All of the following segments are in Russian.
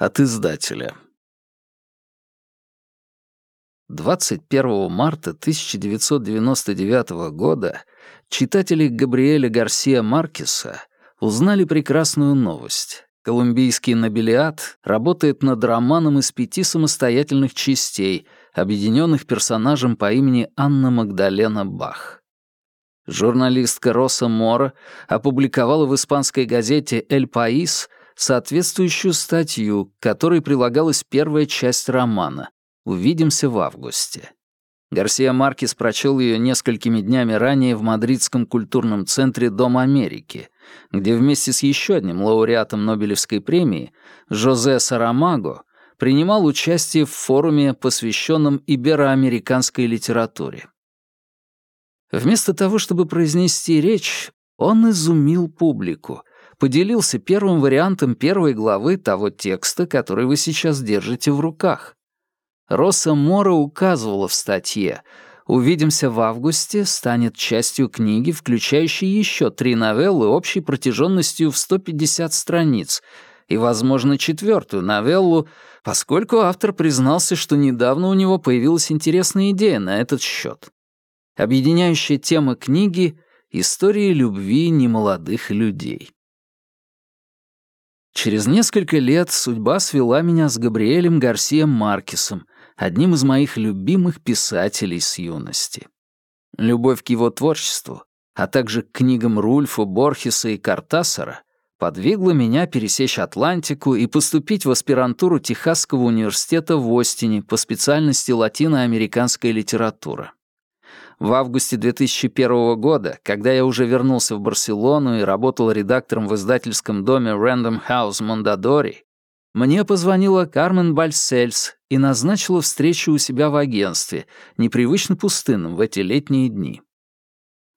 От издателя. 21 марта 1999 года читатели Габриэля Гарсия Маркеса узнали прекрасную новость. Колумбийский нобелиат работает над романом из пяти самостоятельных частей, объединенных персонажем по имени Анна Магдалена Бах. Журналистка Роса Мора опубликовала в испанской газете «Эль Паис» соответствующую статью, к которой прилагалась первая часть романа «Увидимся в августе». Гарсия Маркес прочел ее несколькими днями ранее в мадридском культурном центре Дом Америки, где вместе с еще одним лауреатом Нобелевской премии, Жозе Сарамаго, принимал участие в форуме, посвященном ибероамериканской литературе. Вместо того, чтобы произнести речь, он изумил публику, поделился первым вариантом первой главы того текста, который вы сейчас держите в руках. Росса Мора указывала в статье «Увидимся в августе» станет частью книги, включающей еще три новеллы общей протяженностью в 150 страниц и, возможно, четвертую новеллу, поскольку автор признался, что недавно у него появилась интересная идея на этот счет. Объединяющая тема книги — истории любви немолодых людей. Через несколько лет судьба свела меня с Габриэлем Гарсием Маркесом, одним из моих любимых писателей с юности. Любовь к его творчеству, а также к книгам Рульфа, Борхеса и Картасара подвигла меня пересечь Атлантику и поступить в аспирантуру Техасского университета в Остине по специальности латиноамериканская литература. В августе 2001 года, когда я уже вернулся в Барселону и работал редактором в издательском доме Random House Mondadori, мне позвонила Кармен Бальсельс и назначила встречу у себя в агентстве, непривычно пустынном в эти летние дни.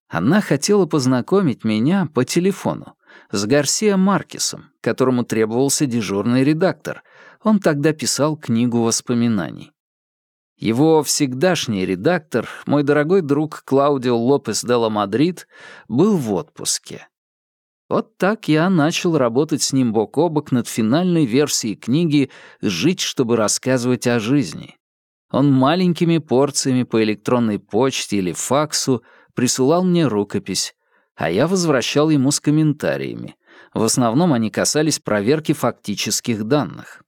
Она хотела познакомить меня по телефону с Гарсия Маркесом, которому требовался дежурный редактор. Он тогда писал книгу воспоминаний. Его всегдашний редактор, мой дорогой друг Клаудио Лопес де ла Мадрид, был в отпуске. Вот так я начал работать с ним бок о бок над финальной версией книги «Жить, чтобы рассказывать о жизни». Он маленькими порциями по электронной почте или факсу присылал мне рукопись, а я возвращал ему с комментариями. В основном они касались проверки фактических данных.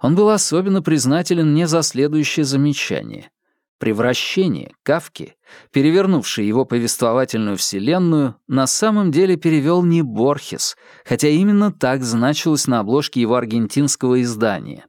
Он был особенно признателен мне за следующее замечание. Превращение Кавки, перевернувший его повествовательную вселенную, на самом деле перевел не Борхес, хотя именно так значилось на обложке его аргентинского издания.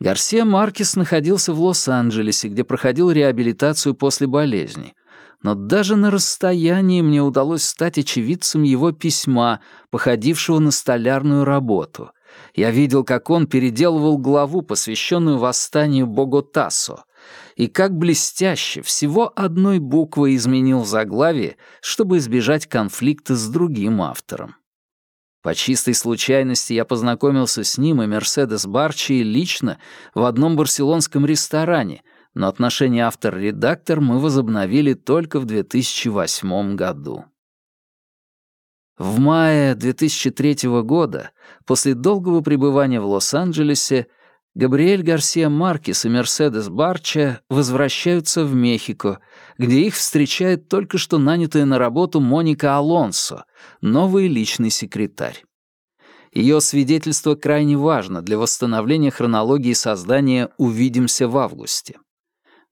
Гарсия Маркес находился в Лос-Анджелесе, где проходил реабилитацию после болезни. Но даже на расстоянии мне удалось стать очевидцем его письма, походившего на столярную работу. Я видел, как он переделывал главу, посвященную восстанию Боготасо, и как блестяще всего одной буквой изменил заглавие, чтобы избежать конфликта с другим автором. По чистой случайности я познакомился с ним и Мерседес Барчи лично в одном барселонском ресторане, но отношения автор-редактор мы возобновили только в 2008 году. В мае 2003 года, после долгого пребывания в Лос-Анджелесе, Габриэль Гарсия Маркес и Мерседес Барча возвращаются в Мехико, где их встречает только что нанятая на работу Моника Алонсо, новый личный секретарь. Ее свидетельство крайне важно для восстановления хронологии создания «Увидимся в августе».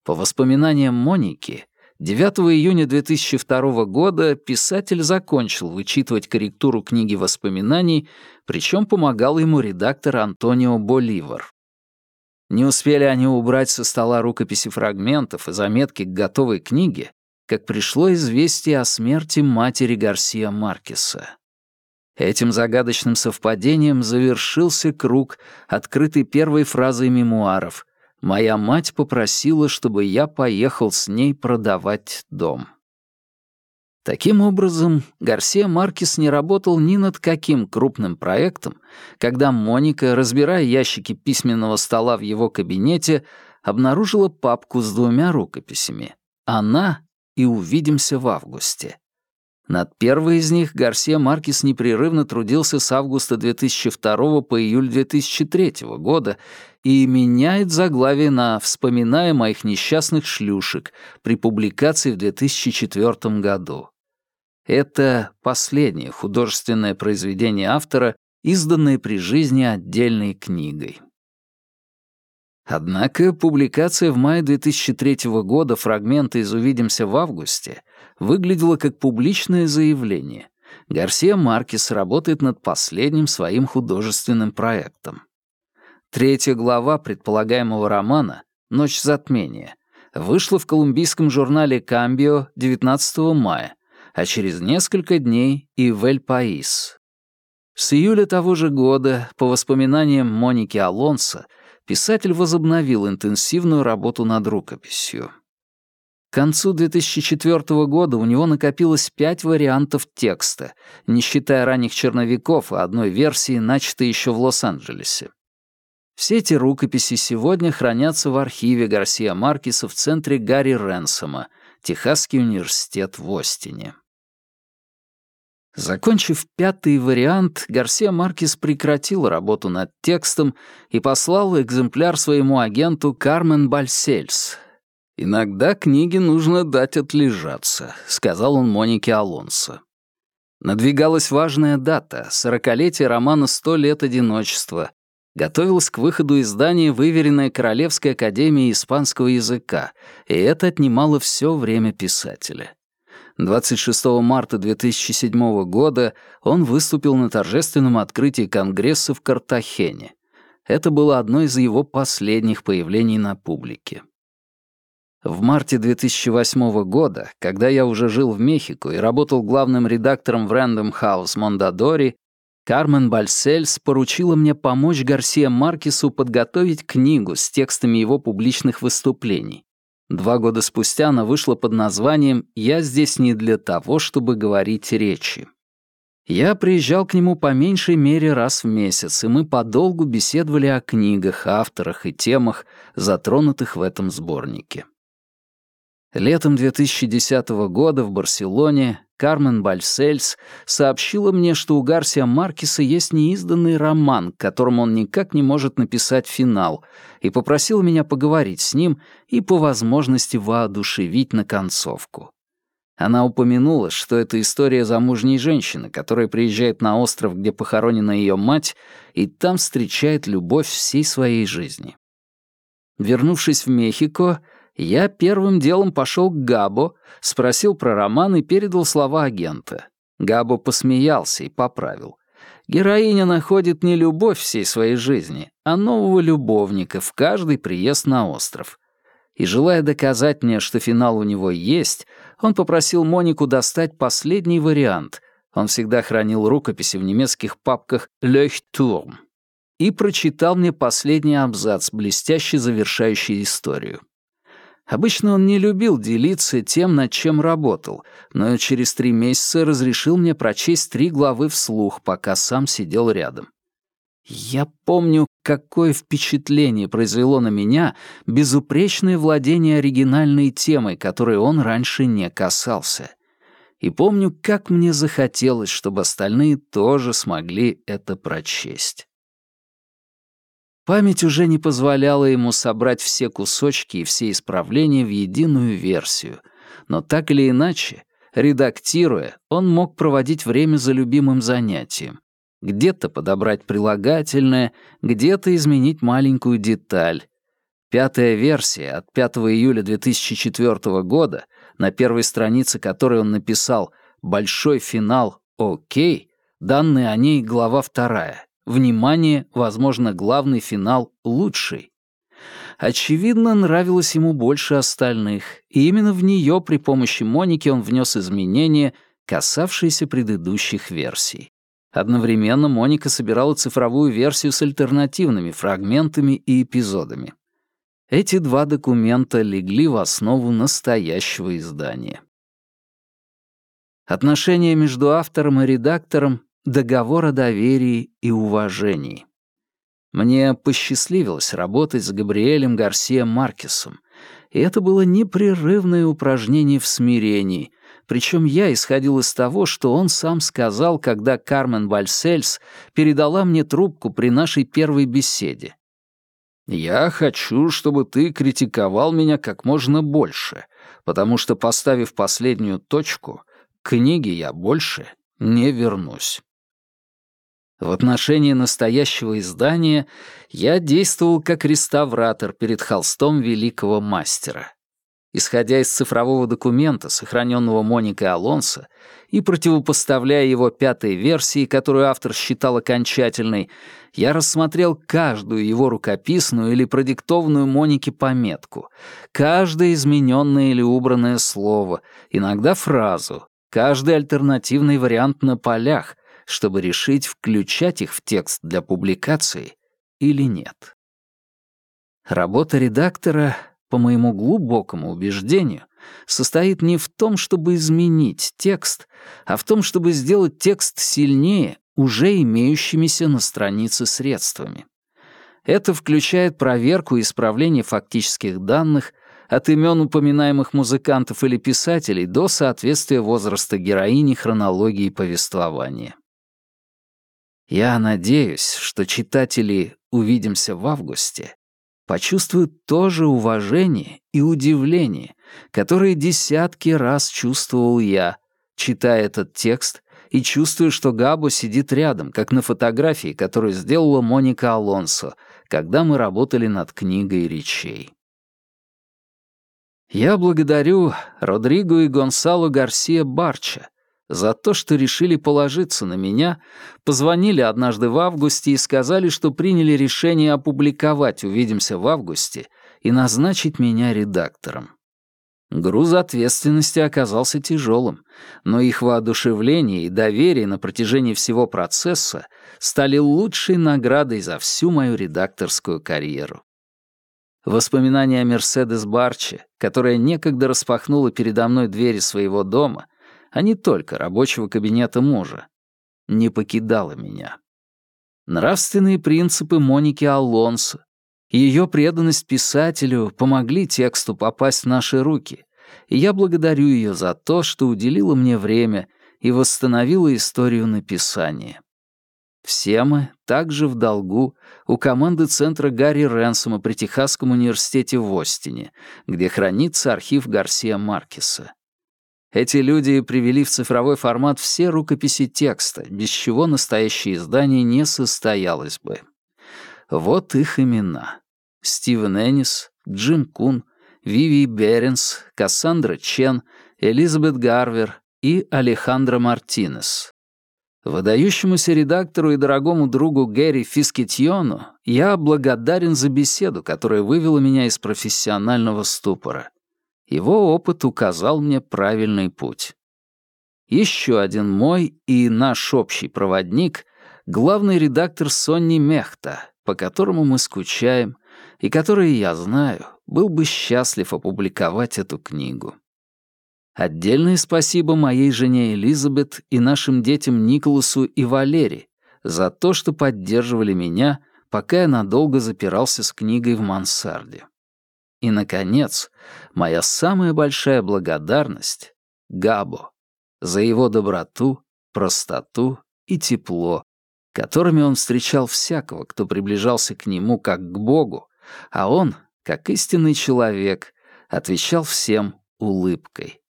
По воспоминаниям Моники, 9 июня 2002 года писатель закончил вычитывать корректуру книги воспоминаний, причем помогал ему редактор Антонио Боливар. Не успели они убрать со стола рукописи фрагментов и заметки к готовой книге, как пришло известие о смерти матери Гарсия Маркеса. Этим загадочным совпадением завершился круг, открытый первой фразой мемуаров. «Моя мать попросила, чтобы я поехал с ней продавать дом». Таким образом, Гарсия Маркес не работал ни над каким крупным проектом, когда Моника, разбирая ящики письменного стола в его кабинете, обнаружила папку с двумя рукописями. Она и «Увидимся в августе». Над первой из них Гарсия Маркес непрерывно трудился с августа 2002 по июль 2003 года и меняет заглавие на «Вспоминая моих несчастных шлюшек» при публикации в 2004 году. Это последнее художественное произведение автора, изданное при жизни отдельной книгой. Однако публикация в мае 2003 года фрагмента из «Увидимся в августе» выглядела как публичное заявление. Гарсия Маркес работает над последним своим художественным проектом. Третья глава предполагаемого романа «Ночь затмения» вышла в колумбийском журнале «Камбио» 19 мая, а через несколько дней и в «Эль Паис». С июля того же года, по воспоминаниям Моники Алонсо, писатель возобновил интенсивную работу над рукописью. Концу 2004 года у него накопилось пять вариантов текста, не считая ранних черновиков и одной версии, начатой еще в Лос-Анджелесе. Все эти рукописи сегодня хранятся в архиве Гарсия Маркеса в центре Гарри Ренсома, Техасский университет в Остине. Закончив пятый вариант, Гарсия Маркес прекратил работу над текстом и послал экземпляр своему агенту Кармен Бальсельс. «Иногда книге нужно дать отлежаться», — сказал он Монике Алонсо. Надвигалась важная дата — сорокалетие романа «Сто лет одиночества». Готовилось к выходу издания выверенная Королевская академия испанского языка, и это отнимало все время писателя. 26 марта 2007 года он выступил на торжественном открытии Конгресса в Картахене. Это было одно из его последних появлений на публике. В марте 2008 года, когда я уже жил в Мехико и работал главным редактором в Random House Мондадори, Кармен Бальсельс поручила мне помочь Гарсия Маркесу подготовить книгу с текстами его публичных выступлений. Два года спустя она вышла под названием «Я здесь не для того, чтобы говорить речи». Я приезжал к нему по меньшей мере раз в месяц, и мы подолгу беседовали о книгах, авторах и темах, затронутых в этом сборнике. Летом 2010 года в Барселоне Кармен Бальсельс сообщила мне, что у Гарсия Маркеса есть неизданный роман, к которому он никак не может написать финал, и попросила меня поговорить с ним и по возможности воодушевить на концовку. Она упомянула, что это история замужней женщины, которая приезжает на остров, где похоронена ее мать, и там встречает любовь всей своей жизни. Вернувшись в Мехико, я первым делом пошел к Габо, спросил про роман и передал слова агента. Габо посмеялся и поправил. Героиня находит не любовь всей своей жизни, а нового любовника в каждый приезд на остров. И желая доказать мне, что финал у него есть, он попросил Монику достать последний вариант. Он всегда хранил рукописи в немецких папках «Leuchtturm» и прочитал мне последний абзац, блестяще завершающий историю. Обычно он не любил делиться тем, над чем работал, но через три месяца разрешил мне прочесть три главы вслух, пока сам сидел рядом. Я помню, какое впечатление произвело на меня безупречное владение оригинальной темой, которой он раньше не касался. И помню, как мне захотелось, чтобы остальные тоже смогли это прочесть. Память уже не позволяла ему собрать все кусочки и все исправления в единую версию, но так или иначе, редактируя, он мог проводить время за любимым занятием. Где-то подобрать прилагательное, где-то изменить маленькую деталь. Пятая версия от 5 июля 2004 года, на первой странице которой он написал «Большой финал, окей», данные о ней глава вторая, Внимание, возможно, главный финал лучший. Очевидно, нравилось ему больше остальных, и именно в нее при помощи Моники он внес изменения, касавшиеся предыдущих версий. Одновременно Моника собирала цифровую версию с альтернативными фрагментами и эпизодами. Эти два документа легли в основу настоящего издания. Отношения между автором и редактором Договор о доверии и уважении. Мне посчастливилось работать с Габриэлем Гарсия Маркесом, и это было непрерывное упражнение в смирении, причем я исходил из того, что он сам сказал, когда Кармен Бальсельс передала мне трубку при нашей первой беседе. «Я хочу, чтобы ты критиковал меня как можно больше, потому что, поставив последнюю точку, к книге я больше не вернусь». В отношении настоящего издания я действовал как реставратор перед холстом великого мастера. Исходя из цифрового документа, сохраненного Моникой Алонсо, и противопоставляя его пятой версии, которую автор считал окончательной, я рассмотрел каждую его рукописную или продиктованную Монике пометку, каждое измененное или убранное слово, иногда фразу, каждый альтернативный вариант на полях — чтобы решить, включать их в текст для публикации или нет. Работа редактора, по моему глубокому убеждению, состоит не в том, чтобы изменить текст, а в том, чтобы сделать текст сильнее уже имеющимися на странице средствами. Это включает проверку и исправление фактических данных от имен упоминаемых музыкантов или писателей до соответствия возраста героини хронологии повествования. Я надеюсь, что читатели «Увидимся в августе» почувствуют то же уважение и удивление, которые десятки раз чувствовал я, читая этот текст и чувствуя, что Габо сидит рядом, как на фотографии, которую сделала Моника Алонсо, когда мы работали над книгой речей. Я благодарю Родриго и Гонсало Гарсия Барча, за то, что решили положиться на меня, позвонили однажды в августе и сказали, что приняли решение опубликовать «Увидимся в августе» и назначить меня редактором. Груз ответственности оказался тяжелым, но их воодушевление и доверие на протяжении всего процесса стали лучшей наградой за всю мою редакторскую карьеру. Воспоминания о Мерседес Барче, которая некогда распахнула передо мной двери своего дома — а не только рабочего кабинета мужа, не покидала меня. Нравственные принципы Моники Алонсо, ее преданность писателю помогли тексту попасть в наши руки, и я благодарю ее за то, что уделила мне время и восстановила историю написания. Все мы также в долгу у команды центра Гарри Ренсома при Техасском университете в Остине, где хранится архив Гарсия Маркеса. Эти люди привели в цифровой формат все рукописи текста, без чего настоящее издание не состоялось бы. Вот их имена. Стивен Эннис, Джим Кун, Виви Беренс, Кассандра Чен, Элизабет Гарвер и Алехандро Мартинес. Выдающемуся редактору и дорогому другу Гэри Фискетьону я благодарен за беседу, которая вывела меня из профессионального ступора. Его опыт указал мне правильный путь. Еще один мой и наш общий проводник — главный редактор Сонни Мехта, по которому мы скучаем, и который, я знаю, был бы счастлив опубликовать эту книгу. Отдельное спасибо моей жене Элизабет и нашим детям Николасу и Валере за то, что поддерживали меня, пока я надолго запирался с книгой в мансарде. И, наконец, моя самая большая благодарность — Габо за его доброту, простоту и тепло, которыми он встречал всякого, кто приближался к нему как к Богу, а он, как истинный человек, отвечал всем улыбкой.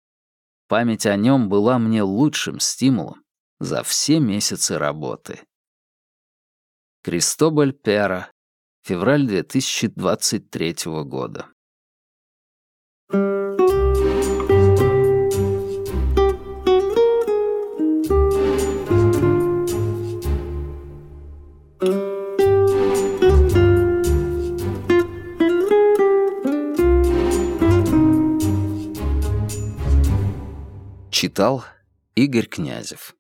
Память о нем была мне лучшим стимулом за все месяцы работы. Кристобаль Пера, февраль 2023 года. Читал Игорь Князев